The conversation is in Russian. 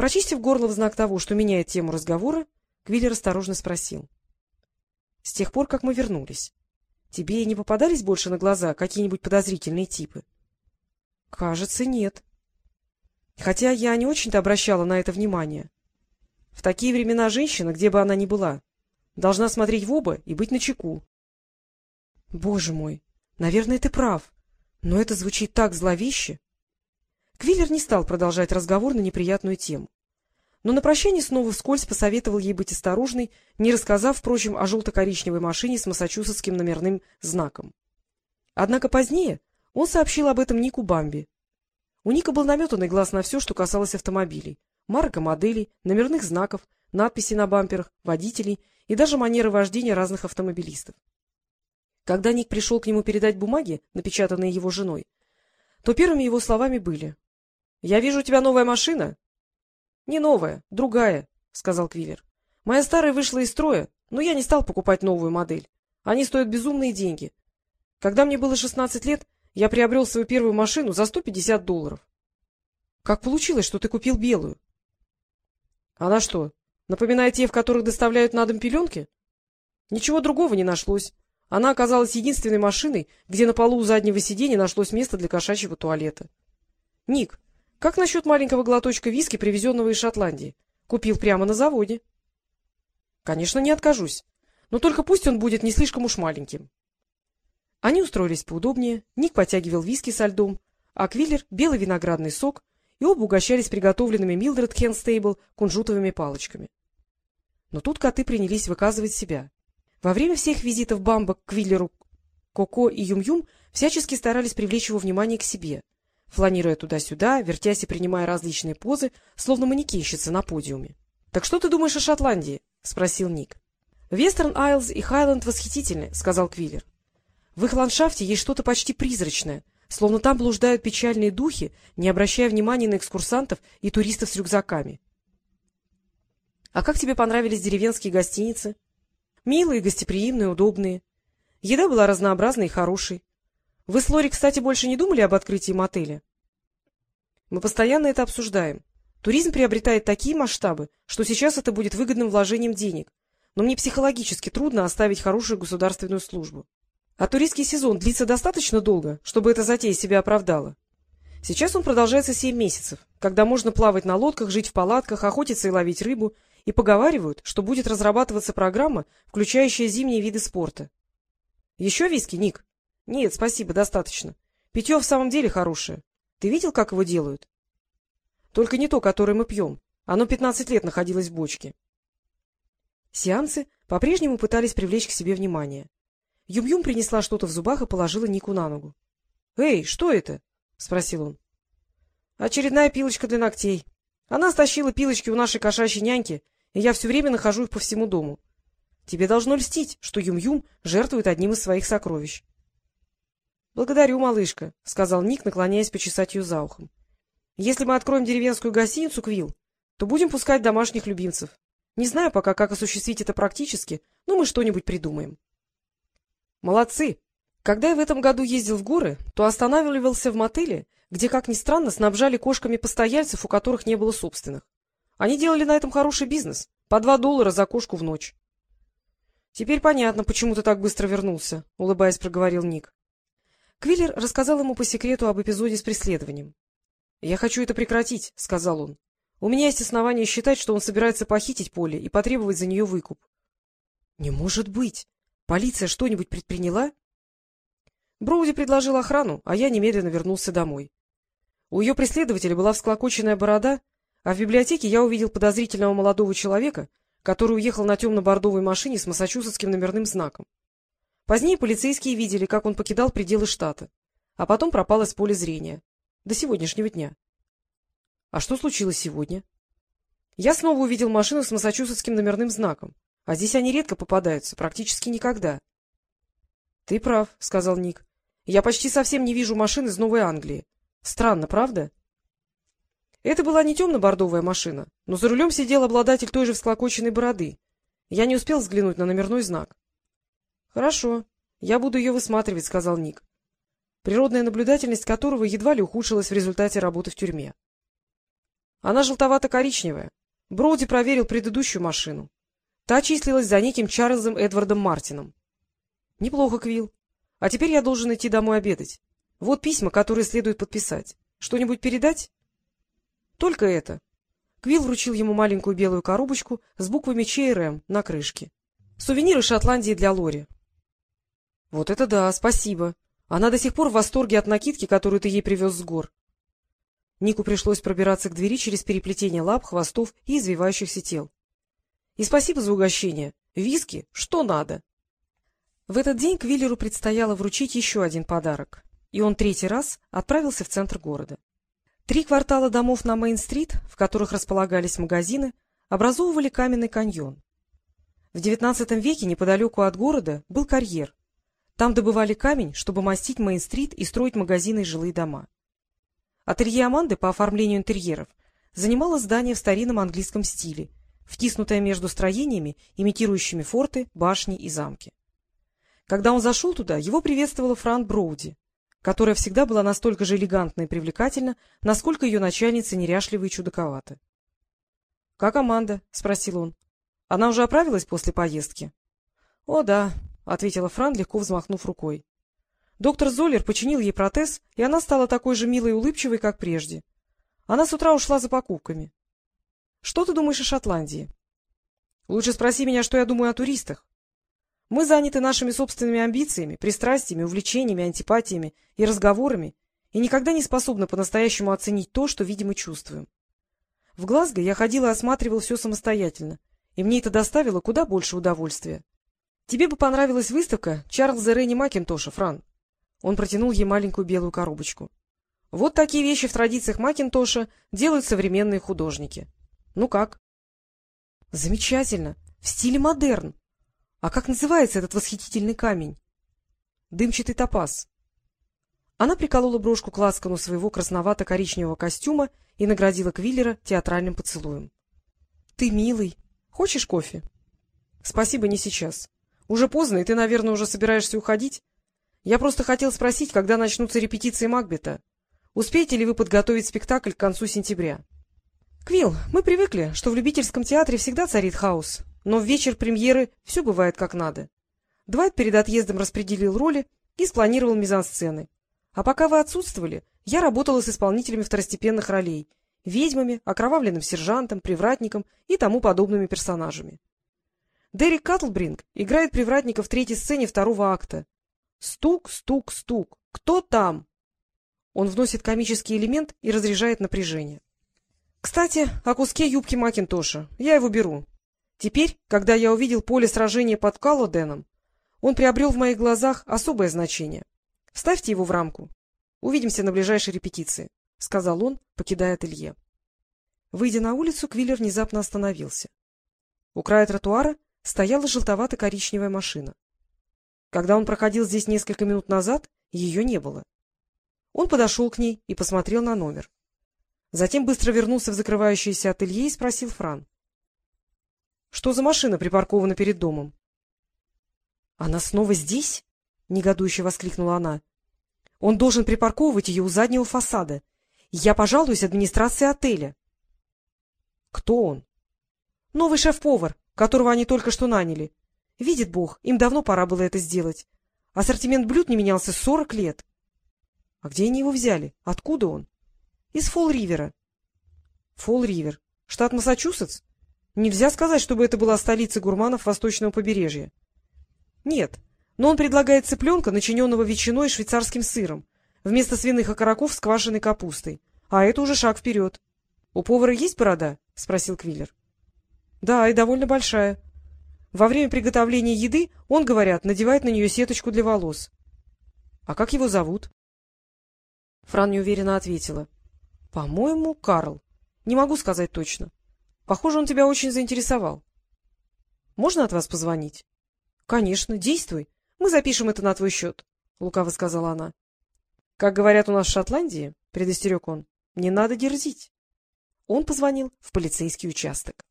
Прочистив горло в знак того, что меняет тему разговора, Квиллер осторожно спросил. — С тех пор, как мы вернулись, тебе не попадались больше на глаза какие-нибудь подозрительные типы? — Кажется, нет. Хотя я не очень-то обращала на это внимание. В такие времена женщина, где бы она ни была, должна смотреть в оба и быть начеку. — Боже мой, наверное, ты прав, но это звучит так зловеще. Квиллер не стал продолжать разговор на неприятную тему. Но на прощание снова вскользь посоветовал ей быть осторожной, не рассказав, впрочем, о желто-коричневой машине с массачусетским номерным знаком. Однако позднее он сообщил об этом Нику Бамби. У Ника был наметанный глаз на все, что касалось автомобилей, марка моделей, номерных знаков, надписей на бамперах, водителей и даже манеры вождения разных автомобилистов. Когда Ник пришел к нему передать бумаги, напечатанные его женой, то первыми его словами были — Я вижу, у тебя новая машина. — Не новая, другая, — сказал Квиллер. — Моя старая вышла из строя, но я не стал покупать новую модель. Они стоят безумные деньги. Когда мне было шестнадцать лет, я приобрел свою первую машину за сто пятьдесят долларов. — Как получилось, что ты купил белую? — Она что, напоминает те, в которых доставляют на дом пеленки? Ничего другого не нашлось. Она оказалась единственной машиной, где на полу у заднего сиденья нашлось место для кошачьего туалета. — Ник, как насчет маленького глоточка виски, привезенного из Шотландии? Купил прямо на заводе. — Конечно, не откажусь. Но только пусть он будет не слишком уж маленьким. Они устроились поудобнее, Ник потягивал виски со льдом, а Квиллер — белый виноградный сок, и оба угощались приготовленными Милдред Хенстейбл кунжутовыми палочками. Но тут коты принялись выказывать себя. Во время всех визитов Бамба к Квиллеру, Коко и Юм-Юм всячески старались привлечь его внимание к себе — фланируя туда-сюда, вертясь и принимая различные позы, словно манекенщица на подиуме. — Так что ты думаешь о Шотландии? — спросил Ник. — Вестерн Айлз и Хайленд восхитительны, — сказал Квиллер. — В их ландшафте есть что-то почти призрачное, словно там блуждают печальные духи, не обращая внимания на экскурсантов и туристов с рюкзаками. — А как тебе понравились деревенские гостиницы? — Милые, гостеприимные, удобные. Еда была разнообразной и хорошей. Вы с Лори, кстати, больше не думали об открытии мотеля? Мы постоянно это обсуждаем. Туризм приобретает такие масштабы, что сейчас это будет выгодным вложением денег. Но мне психологически трудно оставить хорошую государственную службу. А туристский сезон длится достаточно долго, чтобы эта затея себя оправдала. Сейчас он продолжается семь месяцев, когда можно плавать на лодках, жить в палатках, охотиться и ловить рыбу, и поговаривают, что будет разрабатываться программа, включающая зимние виды спорта. — Еще виски, Ник? — Нет, спасибо, достаточно. Питье в самом деле хорошее. Ты видел, как его делают? — Только не то, которое мы пьем. Оно пятнадцать лет находилось в бочке. Сеансы по-прежнему пытались привлечь к себе внимание. Юм-Юм принесла что-то в зубах и положила Нику на ногу. — Эй, что это? — спросил он. — Очередная пилочка для ногтей. Она стащила пилочки у нашей кошачьей няньки, и я все время нахожу их по всему дому. Тебе должно льстить, что Юм-Юм жертвует одним из своих сокровищ. — Благодарю, малышка, — сказал Ник, наклоняясь почесать ее за ухом. — Если мы откроем деревенскую гостиницу, Квилл, то будем пускать домашних любимцев. Не знаю пока, как осуществить это практически, но мы что-нибудь придумаем. — Молодцы! Когда я в этом году ездил в горы, то останавливался в мотеле, где, как ни странно, снабжали кошками постояльцев, у которых не было собственных. Они делали на этом хороший бизнес, по два доллара за кошку в ночь. — Теперь понятно, почему ты так быстро вернулся, — улыбаясь, проговорил Ник. Квиллер рассказал ему по секрету об эпизоде с преследованием. — Я хочу это прекратить, — сказал он. — У меня есть основания считать, что он собирается похитить Поле и потребовать за нее выкуп. — Не может быть! Полиция что-нибудь предприняла? Броуди предложил охрану, а я немедленно вернулся домой. У ее преследователя была всклокоченная борода, а в библиотеке я увидел подозрительного молодого человека, который уехал на темно-бордовой машине с массачусетским номерным знаком. Позднее полицейские видели, как он покидал пределы штата, а потом пропал из поля зрения. До сегодняшнего дня. А что случилось сегодня? Я снова увидел машину с массачусетским номерным знаком, а здесь они редко попадаются, практически никогда. — Ты прав, — сказал Ник. — Я почти совсем не вижу машин из Новой Англии. Странно, правда? Это была не темно-бордовая машина, но за рулем сидел обладатель той же всклокоченной бороды. Я не успел взглянуть на номерной знак. — Хорошо, я буду ее высматривать, — сказал Ник, природная наблюдательность которого едва ли ухудшилась в результате работы в тюрьме. — Она желтовато-коричневая. Броуди проверил предыдущую машину. Та числилась за неким Чарльзом Эдвардом Мартином. — Неплохо, Квилл. А теперь я должен идти домой обедать. Вот письма, которые следует подписать. Что-нибудь передать? — Только это. Квилл вручил ему маленькую белую коробочку с буквами ЧРМ на крышке. Сувениры Шотландии для Лори. — Вот это да, спасибо. Она до сих пор в восторге от накидки, которую ты ей привез с гор. Нику пришлось пробираться к двери через переплетение лап, хвостов и извивающихся тел. — И спасибо за угощение. Виски? Что надо? В этот день Квиллеру предстояло вручить еще один подарок, и он третий раз отправился в центр города. Три квартала домов на Мейн-стрит, в которых располагались магазины, образовывали каменный каньон. В XIX веке неподалеку от города был карьер. Там добывали камень, чтобы мастить Мейн-стрит и строить магазины и жилые дома. Ателье Аманды по оформлению интерьеров занимало здание в старинном английском стиле, втиснутое между строениями, имитирующими форты, башни и замки. Когда он зашел туда, его приветствовала Фран Броуди, которая всегда была настолько же элегантна и привлекательна, насколько ее начальница неряшлива и чудаковата. — Как Аманда? — спросил он. — Она уже оправилась после поездки? — О, да, — ответила Фран, легко взмахнув рукой. Доктор Золлер починил ей протез, и она стала такой же милой и улыбчивой, как прежде. Она с утра ушла за покупками. — Что ты думаешь о Шотландии? — Лучше спроси меня, что я думаю о туристах. Мы заняты нашими собственными амбициями, пристрастиями, увлечениями, антипатиями и разговорами и никогда не способны по-настоящему оценить то, что видим и чувствуем. В Глазго я ходила и осматривала все самостоятельно, и мне это доставило куда больше удовольствия. Тебе бы понравилась выставка Чарльза Ренни Макинтоша, Фран. Он протянул ей маленькую белую коробочку. — Вот такие вещи в традициях Макинтоша делают современные художники. Ну как? — Замечательно. В стиле модерн. А как называется этот восхитительный камень? — Дымчатый топаз. Она приколола брошку к ласкану своего красновато-коричневого костюма и наградила Квиллера театральным поцелуем. — Ты милый. Хочешь кофе? — Спасибо, не сейчас. Уже поздно, и ты, наверное, уже собираешься уходить? Я просто хотел спросить, когда начнутся репетиции Макбета. Успеете ли вы подготовить спектакль к концу сентября? — Квилл, мы привыкли, что в любительском театре всегда царит хаос, но в вечер премьеры все бывает как надо. Двайт перед отъездом распределил роли и спланировал мизансцены. А пока вы отсутствовали, я работала с исполнителями второстепенных ролей — ведьмами, окровавленным сержантом, привратником и тому подобными персонажами. Дерек Катлбринг играет привратника в третьей сцене второго акта, Стук, стук, стук. Кто там? Он вносит комический элемент и разряжает напряжение. Кстати, о куске юбки Макинтоша. Я его беру. Теперь, когда я увидел поле сражения под Каллоденом, он приобрел в моих глазах особое значение. Вставьте его в рамку. Увидимся на ближайшей репетиции, — сказал он, покидая ателье. Выйдя на улицу, Квиллер внезапно остановился. У края тротуара стояла желтовато-коричневая машина. Когда он проходил здесь несколько минут назад, ее не было. Он подошел к ней и посмотрел на номер. Затем быстро вернулся в закрывающееся ателье и спросил Фран. — Что за машина припаркована перед домом? — Она снова здесь? — негодующе воскликнула она. — Он должен припарковывать ее у заднего фасада. Я пожалуюсь администрации отеля. — Кто он? — Новый шеф-повар, которого они только что наняли. Видит Бог, им давно пора было это сделать. Ассортимент блюд не менялся сорок лет. А где они его взяли? Откуда он? Из Фолл-Ривера. Фолл-Ривер. Штат Массачусетс? Нельзя сказать, чтобы это была столица гурманов восточного побережья. Нет, но он предлагает цыпленка, начиненного ветчиной и швейцарским сыром, вместо свиных окороков с квашеной капустой. А это уже шаг вперед. — У повара есть борода? — спросил Квиллер. — Да, и довольно большая. Во время приготовления еды он, говорят, надевает на нее сеточку для волос. — А как его зовут? Фран неуверенно ответила. — По-моему, Карл. Не могу сказать точно. Похоже, он тебя очень заинтересовал. — Можно от вас позвонить? — Конечно, действуй. Мы запишем это на твой счет, — лукаво сказала она. — Как говорят у нас в Шотландии, — предостерег он, — не надо дерзить. Он позвонил в полицейский участок.